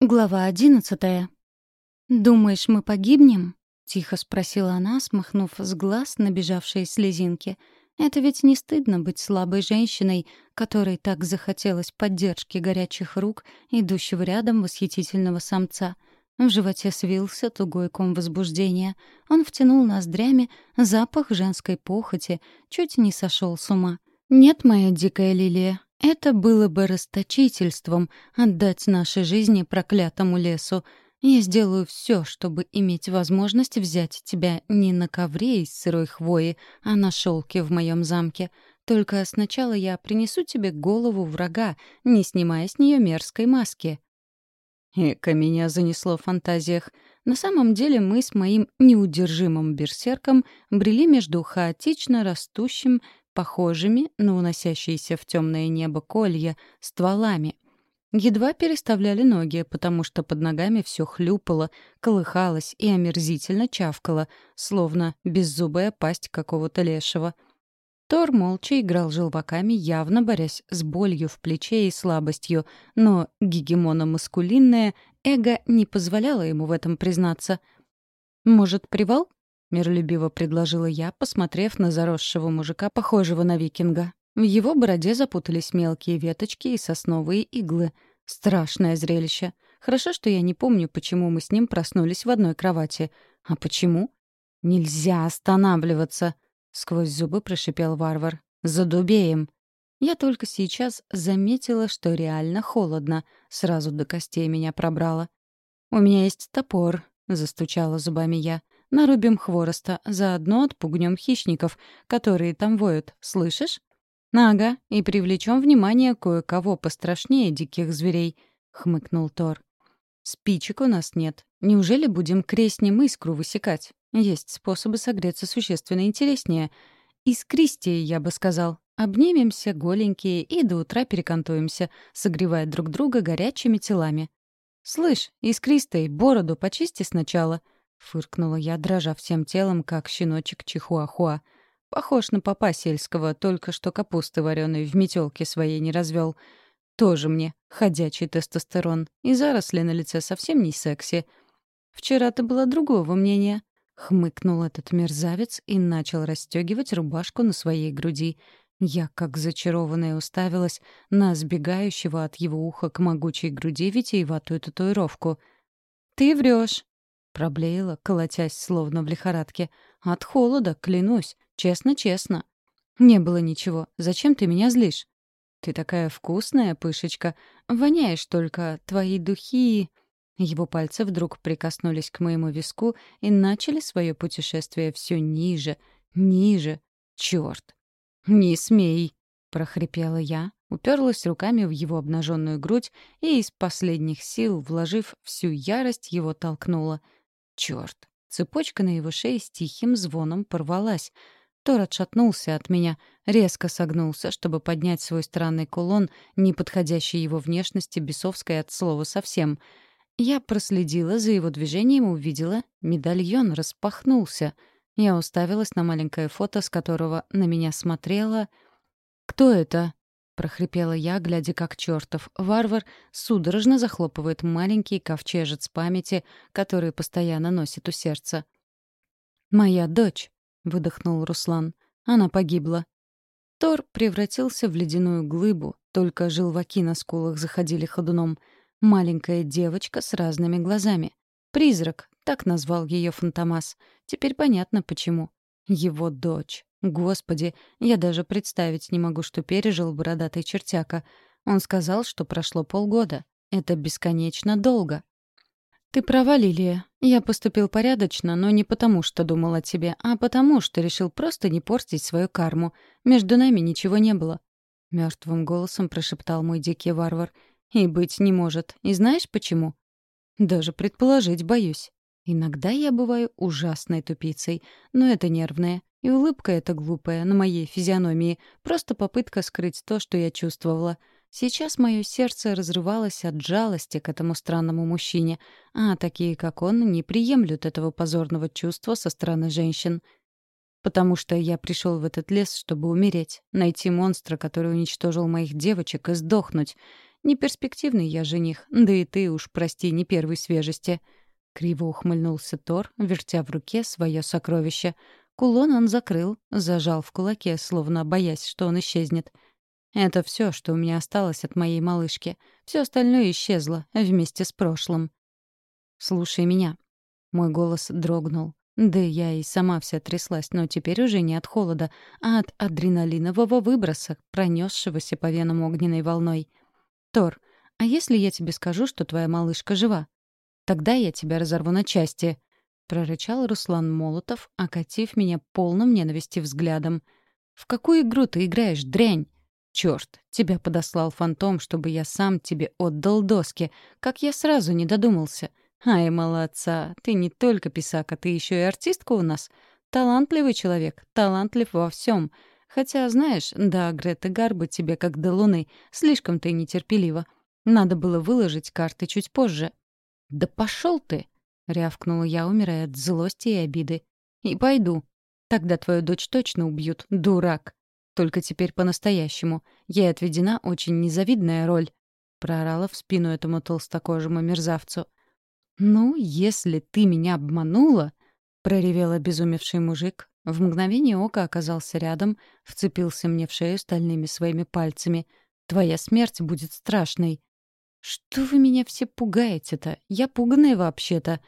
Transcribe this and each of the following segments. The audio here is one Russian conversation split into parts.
Глава одиннадцатая. «Думаешь, мы погибнем?» — тихо спросила она, смахнув с глаз набежавшие слезинки. «Это ведь не стыдно быть слабой женщиной, которой так захотелось поддержки горячих рук, идущего рядом восхитительного самца». В животе свился тугой ком возбуждения. Он втянул ноздрями запах женской похоти, чуть не сошел с ума. «Нет, моя дикая лилия, это было бы расточительством отдать наши жизни проклятому лесу. Я сделаю все, чтобы иметь возможность взять тебя не на ковре из сырой хвои, а на шелке в моем замке. Только сначала я принесу тебе голову врага, не снимая с нее мерзкой маски. Эка меня занесло в фантазиях. На самом деле мы с моим неудержимым берсерком брели между хаотично растущим похожими на уносящиеся в темное небо колья, стволами. Едва переставляли ноги, потому что под ногами все хлюпало, колыхалось и омерзительно чавкало, словно беззубая пасть какого-то лешего. Тор молча играл желваками, явно борясь с болью в плече и слабостью, но гегемона-маскулинное эго не позволяло ему в этом признаться. «Может, привал?» — миролюбиво предложила я, посмотрев на заросшего мужика, похожего на викинга. В его бороде запутались мелкие веточки и сосновые иглы. Страшное зрелище. Хорошо, что я не помню, почему мы с ним проснулись в одной кровати. А почему? «Нельзя останавливаться!» — сквозь зубы прошипел варвар. «Задубеем!» Я только сейчас заметила, что реально холодно. Сразу до костей меня пробрало. «У меня есть топор», — застучала зубами я. Нарубим хвороста, заодно отпугнем хищников, которые там воют, слышишь? Ага, и привлечем внимание кое-кого пострашнее диких зверей, хмыкнул Тор. Спичек у нас нет. Неужели будем крестнем искру высекать? Есть способы согреться существенно интереснее. Искристее, я бы сказал. Обнимемся голенькие и до утра перекантуемся, согревая друг друга горячими телами. «Слышь, искристой, бороду почисти сначала», — фыркнула я, дрожа всем телом, как щеночек чихуахуа. Похож на папа сельского, только что капусты вареной в метелке своей не развел. Тоже мне ходячий тестостерон. И заросли на лице совсем не секси. Вчера ты была другого мнения. Хмыкнул этот мерзавец и начал расстегивать рубашку на своей груди. Я, как зачарованная, уставилась на сбегающего от его уха к могучей груди витиеватую татуировку. «Ты врешь, Проблеяла, колотясь словно в лихорадке. «От холода, клянусь. Честно-честно». «Не было ничего. Зачем ты меня злишь?» «Ты такая вкусная, пышечка. Воняешь только. Твои духи...» Его пальцы вдруг прикоснулись к моему виску и начали свое путешествие все ниже, ниже. Черт! «Не смей!» — прохрипела я, уперлась руками в его обнаженную грудь и из последних сил, вложив всю ярость, его толкнула — Черт! Цепочка на его шее с тихим звоном порвалась. Тор отшатнулся от меня, резко согнулся, чтобы поднять свой странный кулон, не подходящий его внешности, бесовской от слова совсем. Я проследила за его движением и увидела, медальон распахнулся. Я уставилась на маленькое фото, с которого на меня смотрела... «Кто это?» Прохрипела я, глядя, как чертов варвар судорожно захлопывает маленький ковчежец памяти, который постоянно носит у сердца. «Моя дочь», — выдохнул Руслан. «Она погибла». Тор превратился в ледяную глыбу, только желваки на скулах заходили ходуном. Маленькая девочка с разными глазами. «Призрак», — так назвал ее Фантомас. Теперь понятно, почему. Его дочь. Господи, я даже представить не могу, что пережил бородатый чертяка. Он сказал, что прошло полгода. Это бесконечно долго. «Ты права, Лилия. Я поступил порядочно, но не потому, что думал о тебе, а потому, что решил просто не портить свою карму. Между нами ничего не было». Мертвым голосом прошептал мой дикий варвар. «И быть не может. И знаешь почему?» «Даже предположить боюсь. Иногда я бываю ужасной тупицей, но это нервное. И улыбка эта глупая на моей физиономии — просто попытка скрыть то, что я чувствовала. Сейчас мое сердце разрывалось от жалости к этому странному мужчине, а такие, как он, не приемлют этого позорного чувства со стороны женщин. Потому что я пришел в этот лес, чтобы умереть, найти монстра, который уничтожил моих девочек, и сдохнуть. Неперспективный я жених, да и ты уж, прости, не первой свежести». Криво ухмыльнулся Тор, вертя в руке свое сокровище. Кулон он закрыл, зажал в кулаке, словно боясь, что он исчезнет. «Это все, что у меня осталось от моей малышки. Все остальное исчезло вместе с прошлым». «Слушай меня». Мой голос дрогнул. Да я и сама вся тряслась, но теперь уже не от холода, а от адреналинового выброса, пронесшегося по венам огненной волной. «Тор, а если я тебе скажу, что твоя малышка жива? Тогда я тебя разорву на части», — прорычал Руслан Молотов, окатив меня полным ненависти взглядом. «В какую игру ты играешь, дрянь? Чёрт, тебя подослал фантом, чтобы я сам тебе отдал доски, как я сразу не додумался». «Ай, молодца! Ты не только писака, ты еще и артистка у нас. Талантливый человек, талантлив во всем. Хотя, знаешь, да, Грета Гарба тебе как до луны, слишком ты нетерпелива. Надо было выложить карты чуть позже». «Да пошел ты!» — рявкнула я, умирая от злости и обиды. «И пойду. Тогда твою дочь точно убьют, дурак. Только теперь по-настоящему. Ей отведена очень незавидная роль», — проорала в спину этому толстокожему мерзавцу. «Ну, если ты меня обманула...» — проревел обезумевший мужик. В мгновение ока оказался рядом, вцепился мне в шею стальными своими пальцами. «Твоя смерть будет страшной». «Что вы меня все пугаете-то? Я пуганая вообще-то».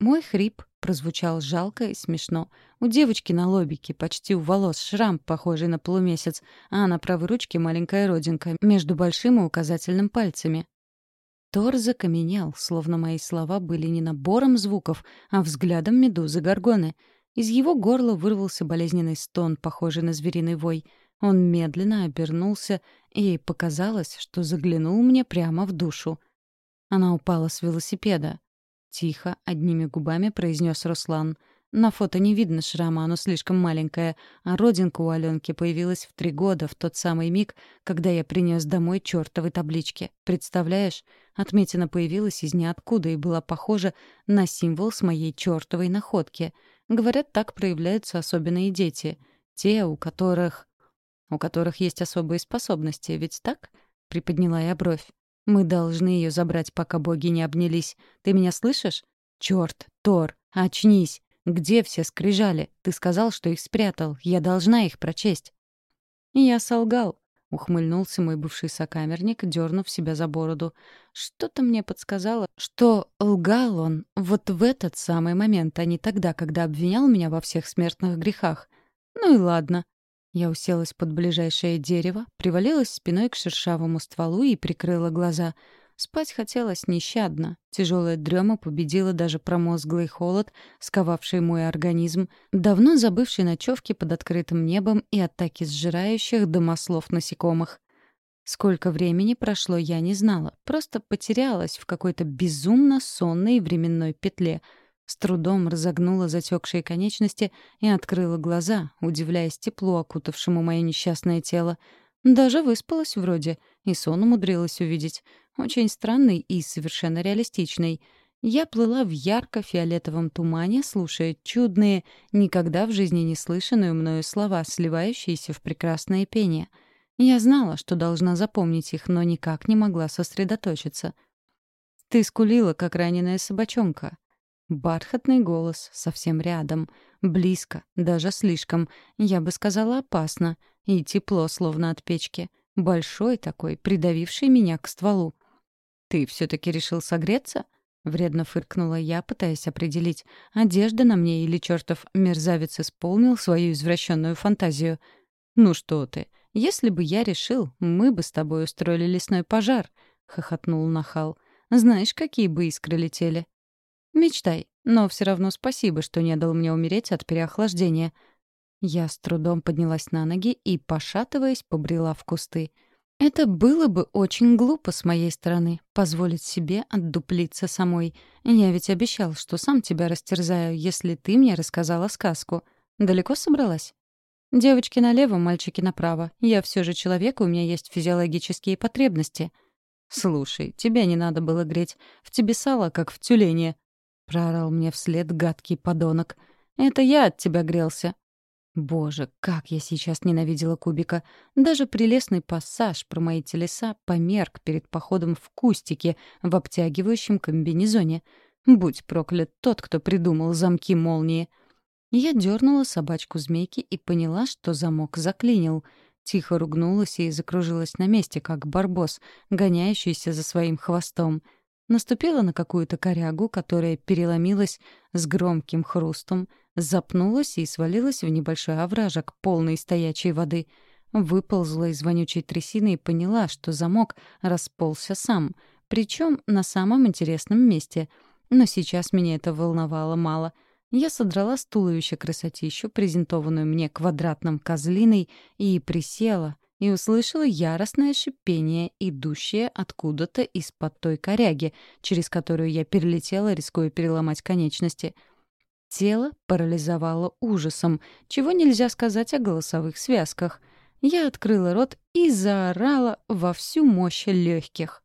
Мой хрип прозвучал жалко и смешно. У девочки на лобике, почти у волос, шрам, похожий на полумесяц, а на правой ручке маленькая родинка между большим и указательным пальцами. Тор закаменел, словно мои слова были не набором звуков, а взглядом медузы Горгоны. Из его горла вырвался болезненный стон, похожий на звериный вой. Он медленно обернулся, и показалось, что заглянул мне прямо в душу. Она упала с велосипеда. Тихо, одними губами произнес Руслан — на фото не видно шрама, оно слишком маленькое, а родинка у Аленки появилась в три года, в тот самый миг, когда я принес домой чертовы таблички. Представляешь? Отметина появилась из ниоткуда и была похожа на символ с моей чертовой находки. Говорят, так проявляются особенные дети. Те, у которых... У которых есть особые способности, ведь так? Приподняла я бровь. Мы должны ее забрать, пока боги не обнялись. Ты меня слышишь? Черт, Тор, очнись! Где все скрижали? Ты сказал, что их спрятал. Я должна их прочесть». «Я солгал», — ухмыльнулся мой бывший сокамерник, дернув себя за бороду. «Что-то мне подсказало, что лгал он вот в этот самый момент, а не тогда, когда обвинял меня во всех смертных грехах. Ну и ладно». Я уселась под ближайшее дерево, привалилась спиной к шершавому стволу и прикрыла глаза — Спать хотелось нещадно. Тяжелая дрема победила даже промозглый холод, сковавший мой организм, давно забывший ночевки под открытым небом и атаки сжирающих домослов насекомых. Сколько времени прошло, я не знала. Просто потерялась в какой-то безумно сонной временной петле. С трудом разогнула затекшие конечности и открыла глаза, удивляясь теплу, окутавшему мое несчастное тело. Даже выспалась вроде, и сон умудрилась увидеть. Очень странный и совершенно реалистичный. Я плыла в ярко-фиолетовом тумане, слушая чудные, никогда в жизни не слышанные мною слова, сливающиеся в прекрасное пение. Я знала, что должна запомнить их, но никак не могла сосредоточиться. «Ты скулила, как раненая собачонка», Бархатный голос совсем рядом, близко, даже слишком, я бы сказала, опасно, и тепло, словно от печки. Большой такой, придавивший меня к стволу. «Ты все-таки решил согреться?» — вредно фыркнула я, пытаясь определить, одежда на мне или чертов мерзавец исполнил свою извращенную фантазию. «Ну что ты, если бы я решил, мы бы с тобой устроили лесной пожар», — хохотнул нахал. «Знаешь, какие бы искры летели?» «Мечтай, но все равно спасибо, что не дал мне умереть от переохлаждения». Я с трудом поднялась на ноги и, пошатываясь, побрела в кусты. Это было бы очень глупо с моей стороны — позволить себе отдуплиться самой. Я ведь обещал, что сам тебя растерзаю, если ты мне рассказала сказку. Далеко собралась? Девочки налево, мальчики направо. Я все же человек, у меня есть физиологические потребности. Слушай, тебя не надо было греть. В тебе сало, как в тюлене. — проорал мне вслед гадкий подонок. «Это я от тебя грелся». Боже, как я сейчас ненавидела кубика. Даже прелестный пассаж про мои телеса померк перед походом в кустики в обтягивающем комбинезоне. Будь проклят тот, кто придумал замки молнии. Я дернула собачку змейки и поняла, что замок заклинил. Тихо ругнулась и закружилась на месте, как барбос, гоняющийся за своим хвостом. Наступила на какую-то корягу, которая переломилась с громким хрустом, запнулась и свалилась в небольшой овражек, полный стоячей воды. Выползла из вонючей трясины и поняла, что замок расползся сам, причем на самом интересном месте. Но сейчас меня это волновало мало. Я содрала с туловища красотищу, презентованную мне квадратным козлиной, и присела — и услышала яростное шипение, идущее откуда-то из-под той коряги, через которую я перелетела, рискуя переломать конечности. Тело парализовало ужасом, чего нельзя сказать о голосовых связках. Я открыла рот и заорала во всю мощь легких.